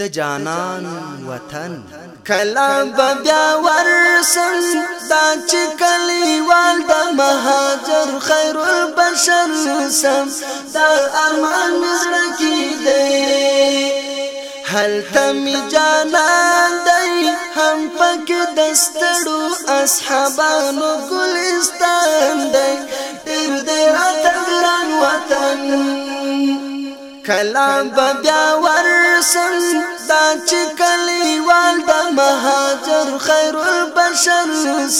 د جانان وطن کلا بیا ورسل دا چې کلیوال د مهاجر خیر البشر سم دا ارمان مزړه کې دی هل تم جانان دی هم پک دستړو اصحابانو ګلستان دی تیر دې راته ګران وطن کلا بیا ورسل بشر دا چې کلیوال د مهاجر خیر البشر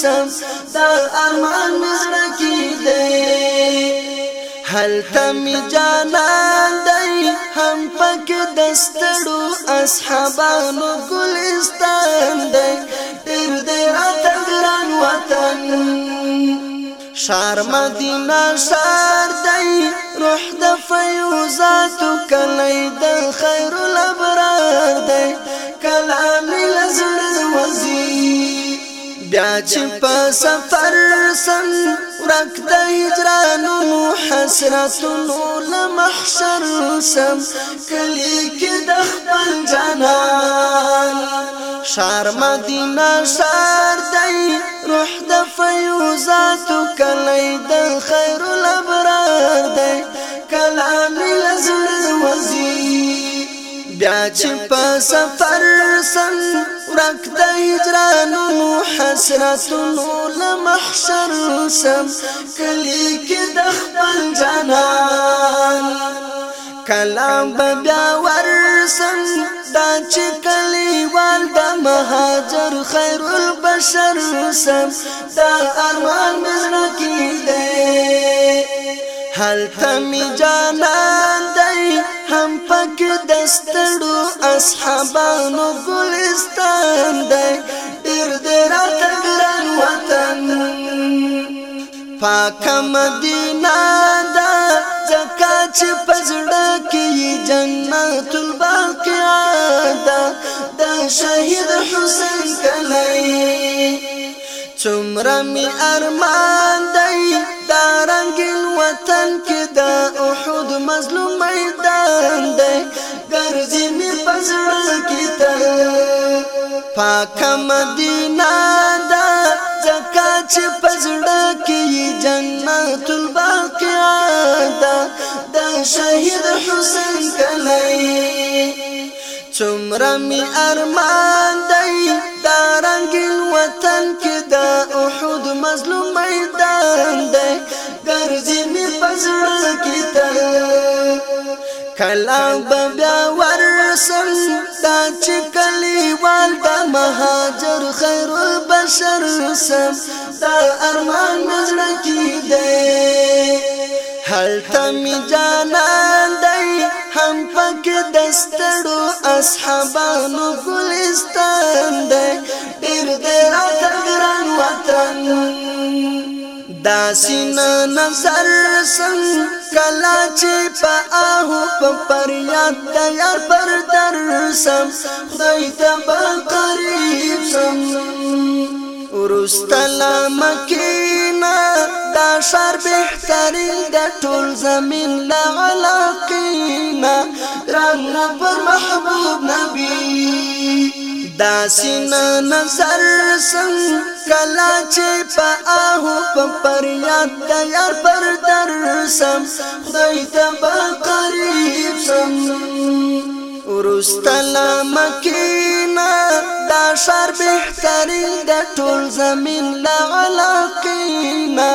سم دا ارمان مزړه کې دی هل تم جانان دی هم پک دستړو اصحابانو ګلستان شار مدینه شار دی روح د فیوزات کلی د خیر الابرار دی کلام لزر وزی بیا چې په سفر سم ورک د هجران حسرتونو لمحشر سم کلی کې د خپل جانان شار مدینه شار دی روح د فیوزاتو کلی د خ چې په سفر سن ورک د هجرانو حسرتونو لمحشر سم کلی کې د خپل جانان کلام بیا ورسن دا چې کلیوال د مهاجر خیر البشر سم دا ارمان مزنه کې دی هل تم جانان دی هم پکې دستړو اصحابانو ګلستان دی ډېر ډېر تګلن وطن پاک مدینه دا ځکه چې پزړه کې جنت الباقیا دا د شهید حسین کلی څومره می ارمان دی دا رنگین وطن کې دا احد مظلوم میدان دی ګرځي می پزړ کی تر پاک مدینہ دا ځکه چې پزړ کی جنت الباقیا دا د شهید حسین کلی څومره می ارمان دی دا رنگین وطن کې دا احد مظلوم میدان دی ګرځي می پزړ کی تر کلا بیا چې کلیوال د مهاجر خیر البشر سم دا ارمان مزړه کې دی هل تم جانان دی هم پک دستړو اصحابانو ګلستان دی ډیر دې راته ګران وطن دا سین نظر سنگ کلا چی پا آہو پا پریاد تیار پر در سم خدای تبا قریب سم ورستلا مکینا دا شار بہترین دا ټول زمین لغلاقینا رنگ پر محبوب دا سین نظر سم کلا چې په آهو په پریاد د یار پر در سم خدای ته به قریب سم ورستلا مکینا دا شر بهترین د ټول زمین لا علاقینا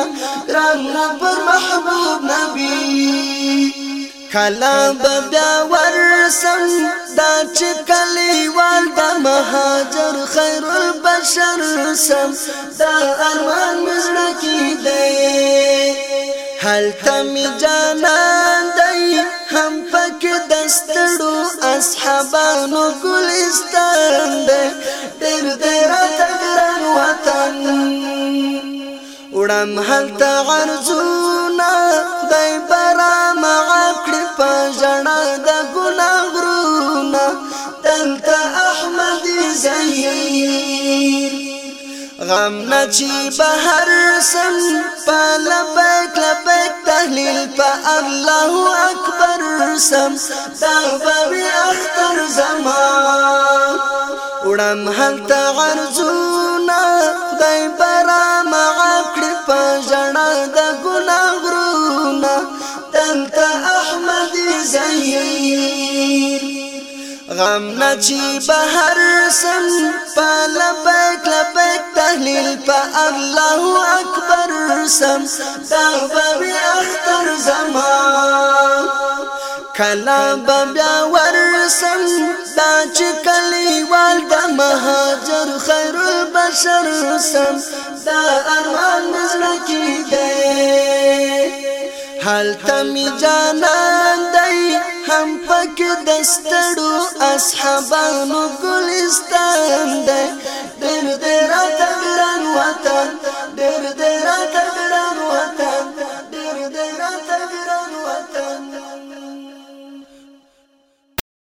رنگ پر محبوب نبی کلا به بیا ورسم دا چې کلیوال د مهاجر خیر البشر سم دا ارمان مزړه کې دی حل تم جانان دی هم پک دستړو اصحابانو ګلستان دی ډېر ډېر تګران وطن وړم هلته عرضونه خدای برا مغاکړې په ژړا غم نچی بهر سم پلبک لبک تحلیل په الله اکبر سم دا به اختر زمان وړم هلته عرضو غم نچی بهر سم پلبیک لبیک تحلیل په الله اکبر سم دغبب اختر زمان کلا بیا ورسم دا چې کلیوال د مهاجر خیر البشر سم دا ارمان مزړه کې دی حالت می جانان دی هم پک دستړو اصحابانو ګلستان ده ډېر ډېر اتران وطن ډېر ډېر